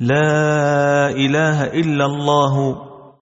لا إله إلا الله